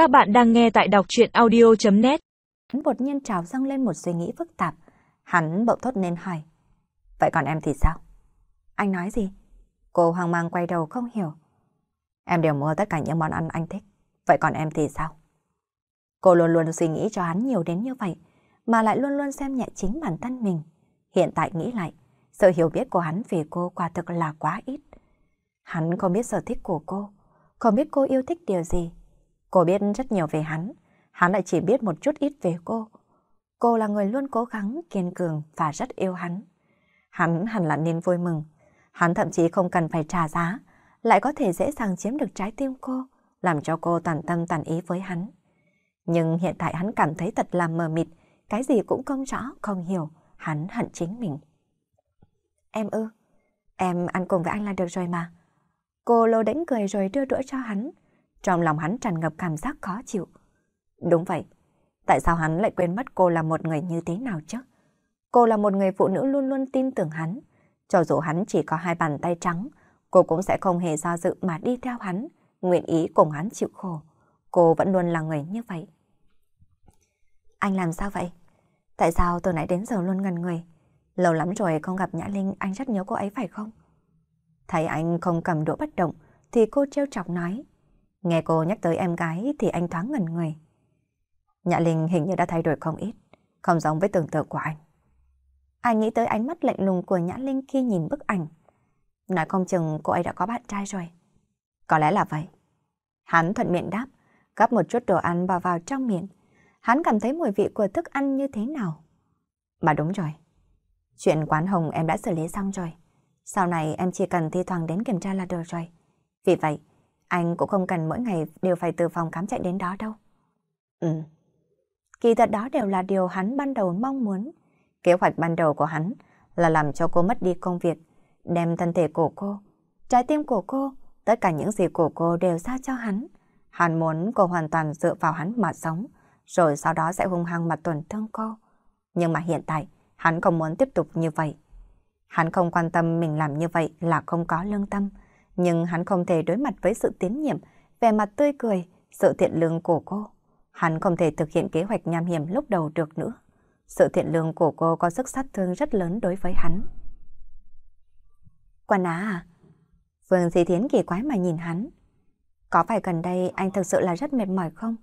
Các bạn đang nghe tại đọc chuyện audio.net Hắn đột nhiên trào dâng lên một suy nghĩ phức tạp. Hắn bỗng thốt nên hỏi. Vậy còn em thì sao? Anh nói gì? Cô hoang mang quay đầu không hiểu. Em đều mua tất cả những món ăn anh thích. Vậy còn em thì sao? Cô luôn luôn suy nghĩ cho hắn nhiều đến như vậy, mà lại luôn luôn xem nhẹ chính bản thân mình. Hiện tại nghĩ lại, sự hiểu biết của hắn về cô quả thực là quá ít. Hắn không biết sở thích của cô, không biết cô yêu thích điều gì. Cô biết rất nhiều về hắn, hắn lại chỉ biết một chút ít về cô. Cô là người luôn cố gắng, kiên cường và rất yêu hắn. Hắn hẳn là nên vui mừng. Hắn thậm chí không cần phải trả giá, lại có thể dễ dàng chiếm được trái tim cô, làm cho cô toàn tâm toàn ý với hắn. Nhưng hiện tại hắn cảm thấy thật là mờ mịt, cái gì cũng không rõ, không hiểu, hắn hận chính mình. Em ư, em ăn cùng với anh là được rồi mà. Cô lô đánh cười rồi đưa đũa cho hắn. Trong lòng hắn tràn ngập cảm giác khó chịu. Đúng vậy, tại sao hắn lại quên mất cô là một người như thế nào chứ? Cô là một người phụ nữ luôn luôn tin tưởng hắn. Cho dù hắn chỉ có hai bàn tay trắng, cô cũng sẽ không hề do dự mà đi theo hắn, nguyện ý cùng hắn chịu khổ. Cô vẫn luôn là người như vậy. Anh làm sao vậy? Tại sao từ nãy đến giờ luôn ngần người? Lâu lắm rồi không gặp Nhã Linh, anh rất nhớ cô ấy phải không? Thấy anh không cầm đũa bất động, thì cô trêu chọc nói. Nghe cô nhắc tới em gái thì anh thoáng ngẩn người. Nhã Linh hình như đã thay đổi không ít, không giống với tưởng tượng của anh. Anh nghĩ tới ánh mắt lạnh lùng của Nhã Linh khi nhìn bức ảnh. Nói không chừng cô ấy đã có bạn trai rồi. Có lẽ là vậy. Hắn thuận miệng đáp, gắp một chút đồ ăn bỏ vào trong miệng. Hắn cảm thấy mùi vị của thức ăn như thế nào. Mà đúng rồi. Chuyện quán hồng em đã xử lý xong rồi. Sau này em chỉ cần thi thoảng đến kiểm tra là được rồi. Vì vậy, anh cũng không cần mỗi ngày đều phải từ phòng khám chạy đến đó đâu. Ừ. Kỳ thật đó đều là điều hắn ban đầu mong muốn. Kế hoạch ban đầu của hắn là làm cho cô mất đi công việc, đem thân thể của cô, trái tim của cô, tất cả những gì của cô đều giao cho hắn. Hắn muốn cô hoàn toàn dựa vào hắn mà sống, rồi sau đó sẽ hung hăng mà tổn thương cô. Nhưng mà hiện tại, hắn không muốn tiếp tục như vậy. Hắn không quan tâm mình làm như vậy là không có lương tâm, nhưng hắn không thể đối mặt với sự tiến nhiệm, vẻ mặt tươi cười, sự thiện lương của cô. Hắn không thể thực hiện kế hoạch nham hiểm lúc đầu được nữa. Sự thiện lương của cô có sức sát thương rất lớn đối với hắn. Quan á à? Vương Di Thiến kỳ quái mà nhìn hắn. Có phải gần đây anh thực sự là rất mệt mỏi không?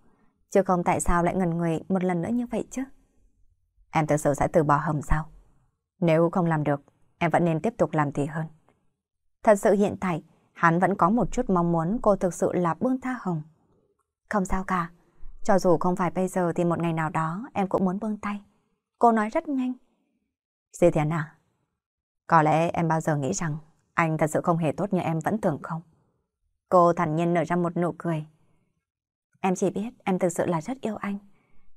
Chứ không tại sao lại ngần người một lần nữa như vậy chứ? Em thực sự sẽ từ bỏ hầm sao? Nếu không làm được, em vẫn nên tiếp tục làm thì hơn. Thật sự hiện tại, hắn vẫn có một chút mong muốn cô thực sự là buông tha hồng. Không sao cả, cho dù không phải bây giờ thì một ngày nào đó em cũng muốn buông tay. Cô nói rất nhanh. Dì Thiền à, có lẽ em bao giờ nghĩ rằng anh thật sự không hề tốt như em vẫn tưởng không? Cô thản nhiên nở ra một nụ cười. Em chỉ biết em thực sự là rất yêu anh.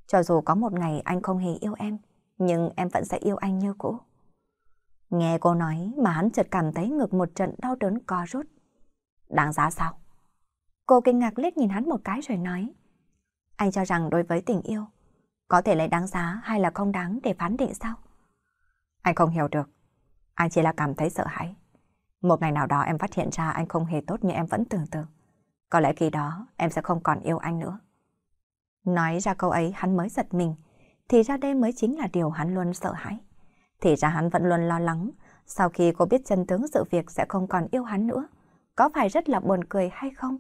Cho dù có một ngày anh không hề yêu em, nhưng em vẫn sẽ yêu anh như cũ. Nghe cô nói mà hắn chợt cảm thấy ngực một trận đau đớn co rút. Đáng giá sao? Cô kinh ngạc liếc nhìn hắn một cái rồi nói. Anh cho rằng đối với tình yêu, có thể lấy đáng giá hay là không đáng để phán định sao? Anh không hiểu được. Anh chỉ là cảm thấy sợ hãi. Một ngày nào đó em phát hiện ra anh không hề tốt như em vẫn tưởng tượng. Có lẽ khi đó em sẽ không còn yêu anh nữa. Nói ra câu ấy hắn mới giật mình. Thì ra đây mới chính là điều hắn luôn sợ hãi. Thì ra hắn vẫn luôn lo lắng. Sau khi cô biết chân tướng sự việc sẽ không còn yêu hắn nữa. Có phải rất là buồn cười hay không?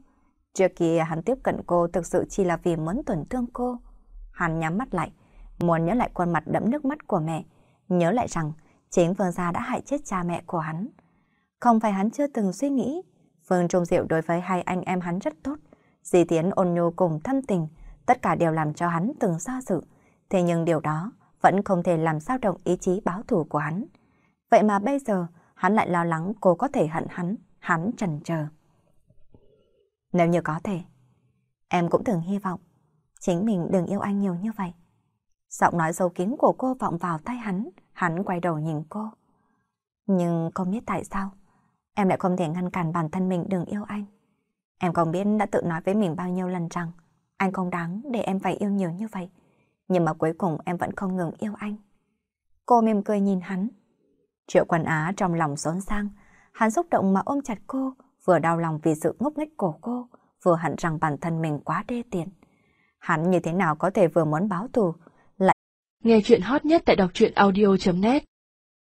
Trước kia hắn tiếp cận cô thực sự chỉ là vì muốn tổn thương cô. Hắn nhắm mắt lại, muốn nhớ lại khuôn mặt đẫm nước mắt của mẹ. Nhớ lại rằng chính Vương Gia đã hại chết cha mẹ của hắn. Không phải hắn chưa từng suy nghĩ. Phương Trung Diệu đối với hai anh em hắn rất tốt. Di Tiến ôn nhu cùng thâm tình, tất cả đều làm cho hắn từng xa sự. Thế nhưng điều đó vẫn không thể làm sao động ý chí báo thù của hắn. Vậy mà bây giờ, hắn lại lo lắng cô có thể hận hắn, hắn trần chờ. Nếu như có thể, em cũng từng hy vọng chính mình đừng yêu anh nhiều như vậy. Giọng nói sâu kín của cô vọng vào tay hắn, hắn quay đầu nhìn cô. Nhưng không biết tại sao, em lại không thể ngăn cản bản thân mình đừng yêu anh. Em không biết đã tự nói với mình bao nhiêu lần rằng anh không đáng để em phải yêu nhiều như vậy. Nhưng mà cuối cùng em vẫn không ngừng yêu anh. Cô mỉm cười nhìn hắn. Triệu quần á trong lòng xốn sang. Hắn xúc động mà ôm chặt cô, vừa đau lòng vì sự ngốc nghếch của cô, vừa hận rằng bản thân mình quá đê tiện. Hắn như thế nào có thể vừa muốn báo thù, lại... Nghe chuyện hot nhất tại đọc truyện audio.net